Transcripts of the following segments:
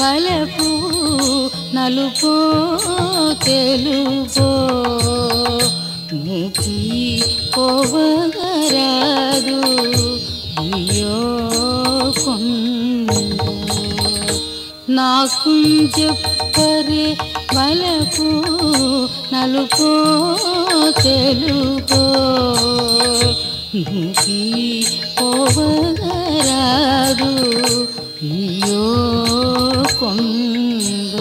పలపు నలుపో తెలుపో. ముఖి పోవరాదు అయ్యో కొండ. నాకు చెప్పరే వలపు నలుపో తెలుపో. ముఖి పోవరాదు అయ్యో కొండ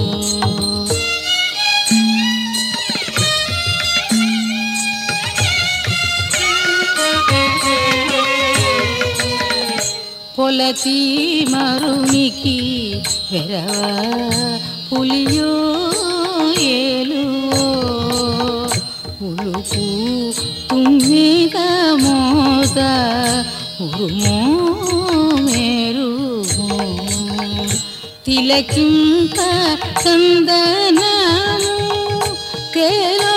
పొలతి మరునికి వెరవ పులియో ఏలు. ఉలుపు తుమ్మిగా మోద ఉరుమో తిలకింప చందనము తేలో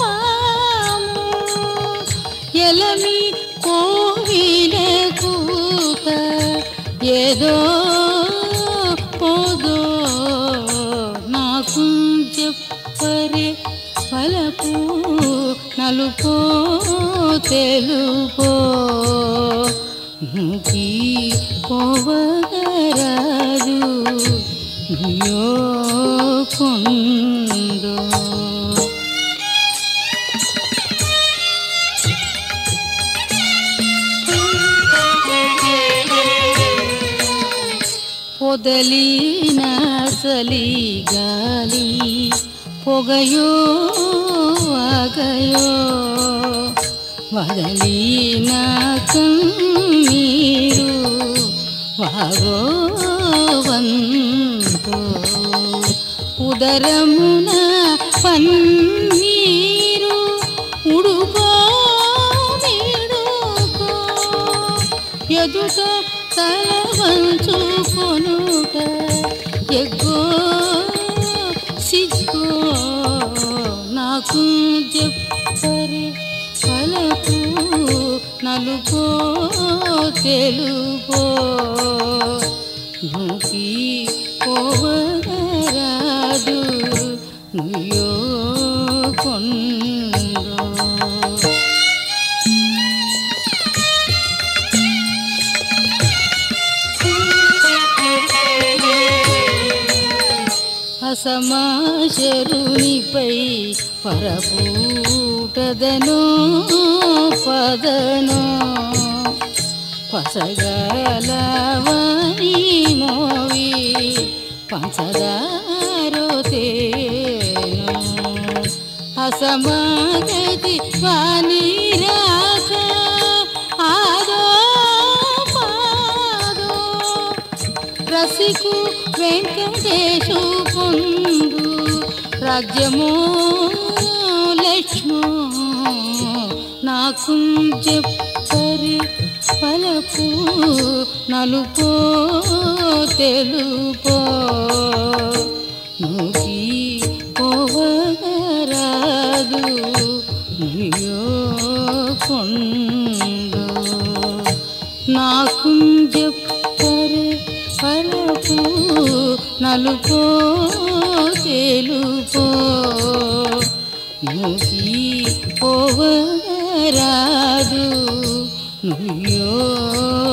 పాము ఎలమి కోవిల కూత ఏదో పోదో నాకు చెప్పరే పలపు నలుపో తెలుపో. ముకి పోవగరా అయ్యో కొందో పొదలిన సలి గాలి పొగయో ఆగయో వదలిన కన్నీరు వాగో వంతో ఉదరమున పన్నీరు ఉడుకో మీడుకో ఎదుట తలవంచుకొనుట ఎగ్గో సిగ్గో నాకు చెప్పరే. పలపు నలుపో తెలుగో నుకి ಹೋಗರಾದು ನೀಯೋ ಕೊಂಡು ಅಸಮಾಶರುನಿಪೈ ಪರಪೂಟದನೋ ಪದನೋ ಪಸಗಲವನಿ ಮೋವಿ పంచదారో అసమాగతి వాణి రాక ఆదో పాదో. రసికు వెంకటేశు పొందు రాజ్యము లక్ష్మో నాకు చెప్పరి పలుపు నలుపు తెలుపు. నుకి పోవరాదు అయ్యో కొండో. నాకు చెప్పరే పలపు నలుపు తెలుపు. ముగి పోవరాదు 没有